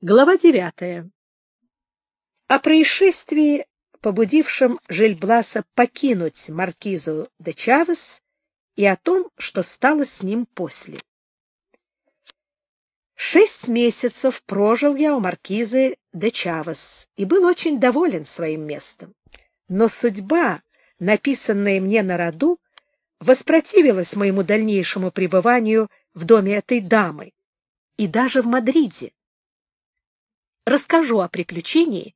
Глава девятая. О происшествии, побудившем Жильбласа покинуть маркизу де Чавес, и о том, что стало с ним после. Шесть месяцев прожил я у маркизы де Чавес и был очень доволен своим местом. Но судьба, написанная мне на роду, воспротивилась моему дальнейшему пребыванию в доме этой дамы и даже в Мадриде расскажу о приключении,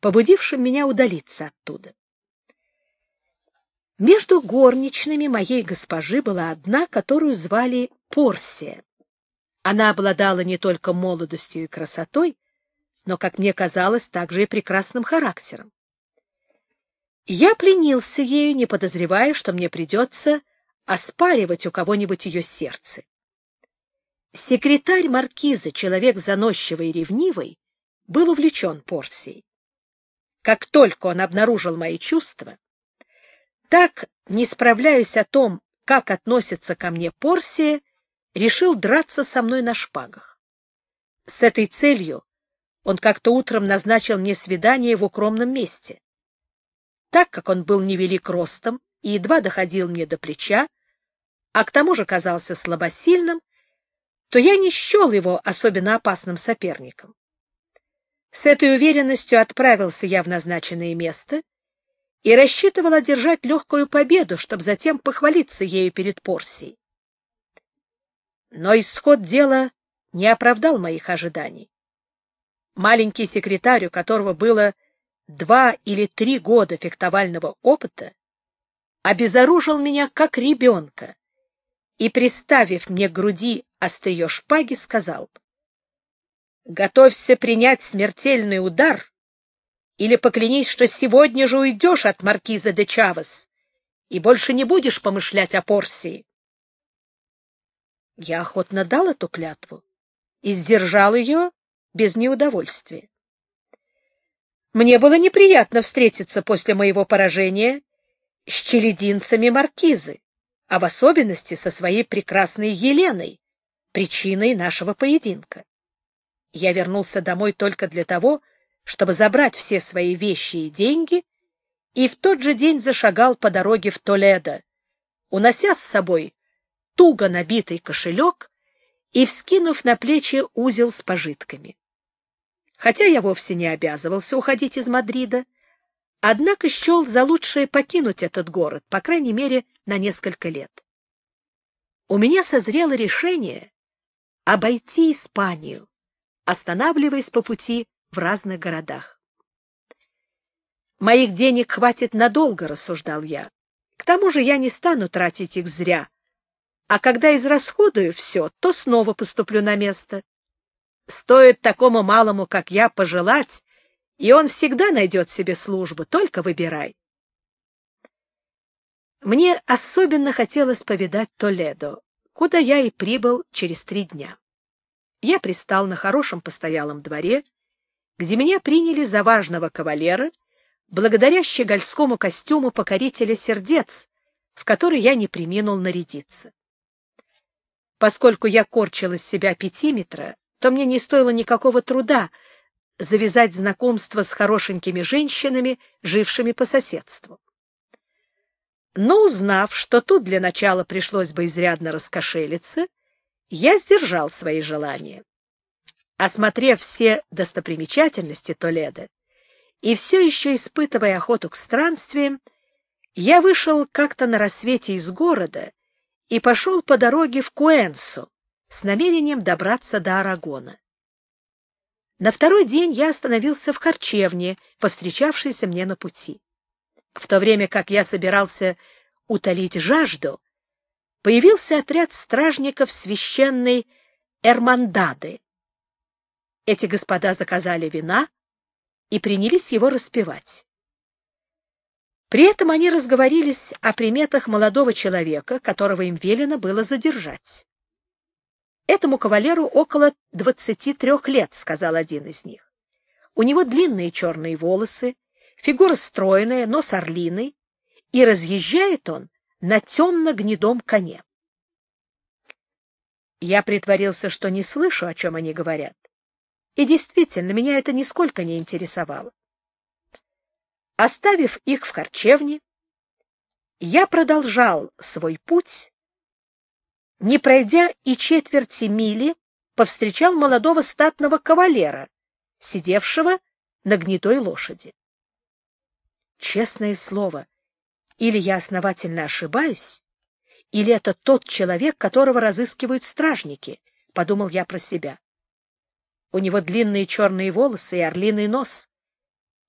побудившем меня удалиться оттуда. Между горничными моей госпожи была одна, которую звали Порсия. Она обладала не только молодостью и красотой, но, как мне казалось, также и прекрасным характером. Я пленился ею, не подозревая, что мне придется оспаривать у кого-нибудь ее сердце. Секретарь маркиза, человек заносчивый и ревнивый, был увлечен Порсией. Как только он обнаружил мои чувства, так, не справляясь о том, как относится ко мне Порсия, решил драться со мной на шпагах. С этой целью он как-то утром назначил мне свидание в укромном месте. Так как он был невелик ростом и едва доходил мне до плеча, а к тому же казался слабосильным, то я не счел его особенно опасным соперником. С этой уверенностью отправился я в назначенное место и рассчитывал одержать легкую победу, чтобы затем похвалиться ею перед Порсией. Но исход дела не оправдал моих ожиданий. Маленький секретарь, у которого было два или три года фехтовального опыта, обезоружил меня как ребенка и, приставив мне к груди острие шпаги, сказал — Готовься принять смертельный удар, или поклянись, что сегодня же уйдешь от маркиза де Чавес и больше не будешь помышлять о Порсии. Я охотно дал эту клятву и сдержал ее без неудовольствия. Мне было неприятно встретиться после моего поражения с челединцами маркизы, а в особенности со своей прекрасной Еленой, причиной нашего поединка. Я вернулся домой только для того, чтобы забрать все свои вещи и деньги, и в тот же день зашагал по дороге в Толедо, унося с собой туго набитый кошелек и вскинув на плечи узел с пожитками. Хотя я вовсе не обязывался уходить из Мадрида, однако счел за лучшее покинуть этот город, по крайней мере, на несколько лет. У меня созрело решение обойти Испанию, останавливаясь по пути в разных городах. «Моих денег хватит надолго», — рассуждал я. «К тому же я не стану тратить их зря, а когда израсходую все, то снова поступлю на место. Стоит такому малому, как я, пожелать, и он всегда найдет себе службу, только выбирай». Мне особенно хотелось повидать Толедо, куда я и прибыл через три дня я пристал на хорошем постоялом дворе, где меня приняли за важного кавалера, благодаря щегольскому костюму покорителя сердец, в который я не приминул нарядиться. Поскольку я корчил из себя пятиметра, то мне не стоило никакого труда завязать знакомство с хорошенькими женщинами, жившими по соседству. Но узнав, что тут для начала пришлось бы изрядно раскошелиться, я сдержал свои желания. Осмотрев все достопримечательности Толедо и все еще испытывая охоту к странствиям, я вышел как-то на рассвете из города и пошел по дороге в Куэнсу с намерением добраться до Арагона. На второй день я остановился в харчевне, повстречавшейся мне на пути. В то время как я собирался утолить жажду, появился отряд стражников священной Эрмандады. Эти господа заказали вина и принялись его распевать. При этом они разговорились о приметах молодого человека, которого им велено было задержать. «Этому кавалеру около двадцати трех лет», — сказал один из них. «У него длинные черные волосы, фигура стройная, нос орлиный, и разъезжает он на темно-гнедом коне. Я притворился, что не слышу, о чем они говорят. И действительно, меня это нисколько не интересовало. Оставив их в харчевне, я продолжал свой путь. Не пройдя и четверти мили, повстречал молодого статного кавалера, сидевшего на гнетой лошади. Честное слово, или я основательно ошибаюсь, или это тот человек, которого разыскивают стражники, — подумал я про себя. У него длинные черные волосы и орлиный нос.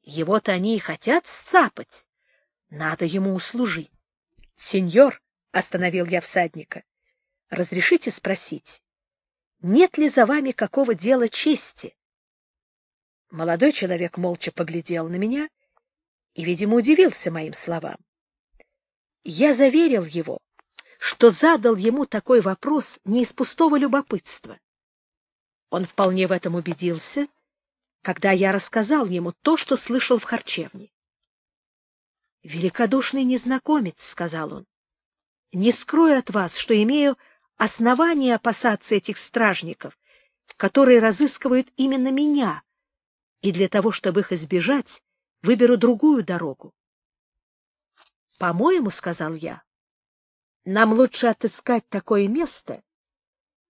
Его-то они и хотят сцапать. Надо ему услужить. — Сеньор, — остановил я всадника, — разрешите спросить, нет ли за вами какого дела чести? Молодой человек молча поглядел на меня и, видимо, удивился моим словам. Я заверил его, что задал ему такой вопрос не из пустого любопытства. Он вполне в этом убедился, когда я рассказал ему то, что слышал в харчевне. «Великодушный незнакомец», — сказал он, — «не скрою от вас, что имею основания опасаться этих стражников, которые разыскивают именно меня, и для того, чтобы их избежать, выберу другую дорогу. «По-моему, — сказал я, — нам лучше отыскать такое место,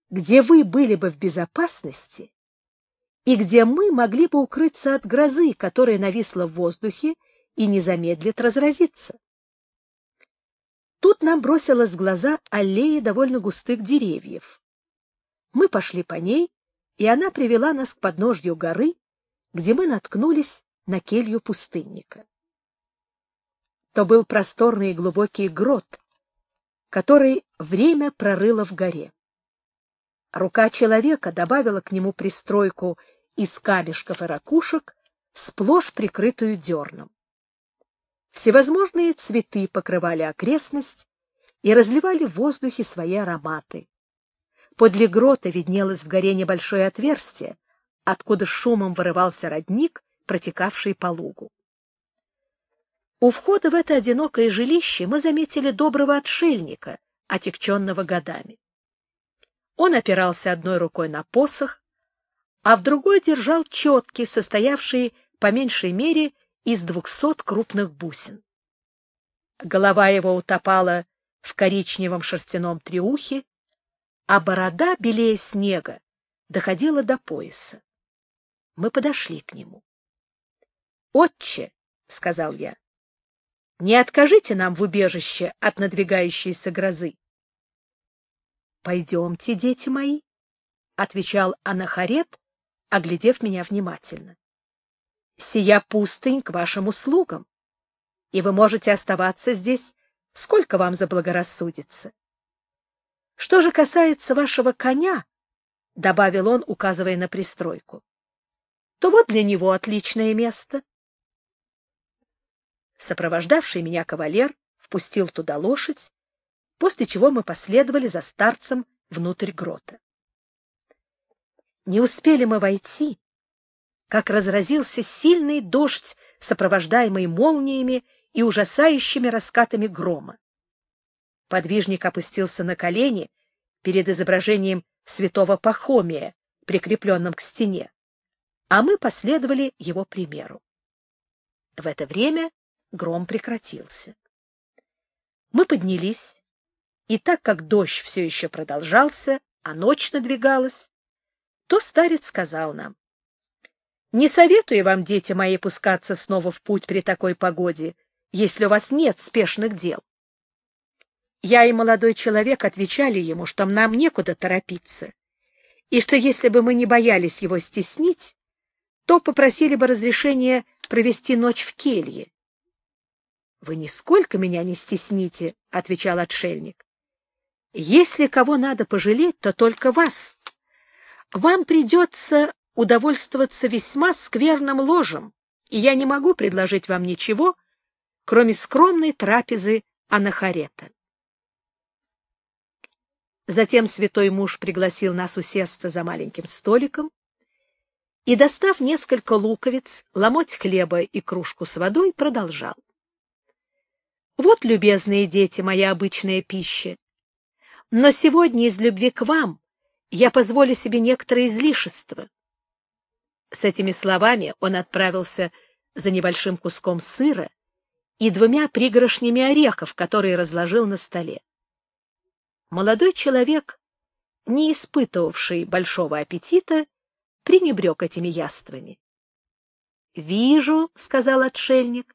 где вы были бы в безопасности и где мы могли бы укрыться от грозы, которая нависла в воздухе и не замедлит разразиться. Тут нам бросилась в глаза аллея довольно густых деревьев. Мы пошли по ней, и она привела нас к подножью горы, где мы наткнулись на келью пустынника. То был просторный и глубокий грот, который время прорыло в горе. Рука человека добавила к нему пристройку из камешков и ракушек, сплошь прикрытую дерном. Всевозможные цветы покрывали окрестность и разливали в воздухе свои ароматы. Подле грота виднелось в горе небольшое отверстие, откуда шумом вырывался родник, протекавший по лугу. У входа в это одинокое жилище мы заметили доброго отшельника, отекченного годами. Он опирался одной рукой на посох, а в другой держал четки, состоявшие, по меньшей мере, из двухсот крупных бусин. Голова его утопала в коричневом шерстяном триухе, а борода, белее снега, доходила до пояса. Мы подошли к нему. — Отче, — сказал я, — не откажите нам в убежище от надвигающейся грозы. — Пойдемте, дети мои, — отвечал Анахарет, оглядев меня внимательно сия пустынь к вашим услугам, и вы можете оставаться здесь, сколько вам заблагорассудится. Что же касается вашего коня, — добавил он, указывая на пристройку, — то вот для него отличное место. Сопровождавший меня кавалер впустил туда лошадь, после чего мы последовали за старцем внутрь грота. Не успели мы войти, как разразился сильный дождь, сопровождаемый молниями и ужасающими раскатами грома. Подвижник опустился на колени перед изображением святого Пахомия, прикрепленным к стене, а мы последовали его примеру. В это время гром прекратился. Мы поднялись, и так как дождь все еще продолжался, а ночь надвигалась, то старец сказал нам, не советую вам, дети мои, пускаться снова в путь при такой погоде, если у вас нет спешных дел. Я и молодой человек отвечали ему, что нам некуда торопиться, и что если бы мы не боялись его стеснить, то попросили бы разрешения провести ночь в келье. — Вы нисколько меня не стесните, — отвечал отшельник. — Если кого надо пожалеть, то только вас. Вам придется удовольствоваться весьма скверным ложем, и я не могу предложить вам ничего, кроме скромной трапезы анахарета. Затем святой муж пригласил нас усесться за маленьким столиком и, достав несколько луковиц, ломоть хлеба и кружку с водой, продолжал. «Вот, любезные дети, моя обычная пища. Но сегодня из любви к вам я позволю себе некоторые излишества. С этими словами он отправился за небольшим куском сыра и двумя пригоршнями орехов, которые разложил на столе. Молодой человек, не испытывавший большого аппетита, пренебрег этими яствами. — Вижу, — сказал отшельник, —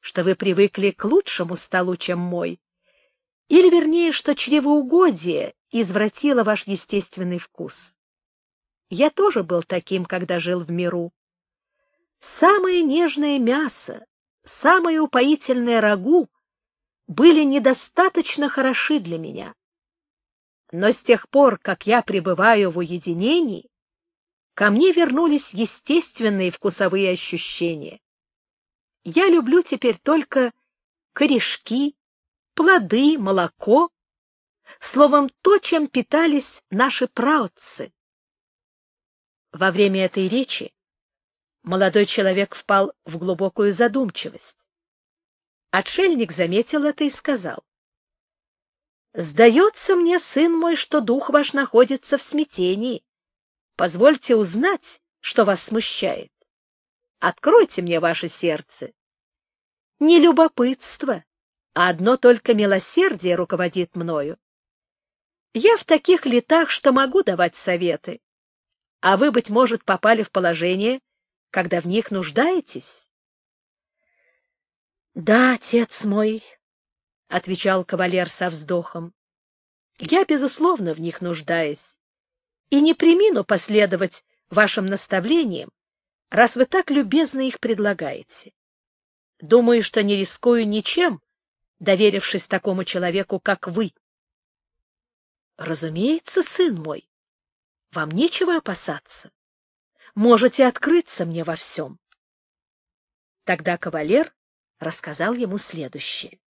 что вы привыкли к лучшему столу, чем мой, или, вернее, что чревоугодие извратило ваш естественный вкус. Я тоже был таким, когда жил в миру. Самое нежное мясо, самое упоительное рагу были недостаточно хороши для меня. Но с тех пор, как я пребываю в уединении, ко мне вернулись естественные вкусовые ощущения. Я люблю теперь только корешки, плоды, молоко, словом, то, чем питались наши праотцы. Во время этой речи молодой человек впал в глубокую задумчивость. Отшельник заметил это и сказал. — Сдается мне, сын мой, что дух ваш находится в смятении. Позвольте узнать, что вас смущает. Откройте мне ваше сердце. Не любопытство, а одно только милосердие руководит мною. Я в таких летах, что могу давать советы, а вы, быть может, попали в положение, когда в них нуждаетесь? — Да, отец мой, — отвечал кавалер со вздохом, — я, безусловно, в них нуждаюсь, и не примину последовать вашим наставлениям, раз вы так любезно их предлагаете. Думаю, что не рискую ничем, доверившись такому человеку, как вы. — Разумеется, сын мой, вам нечего опасаться. Можете открыться мне во всем. Тогда кавалер рассказал ему следующее.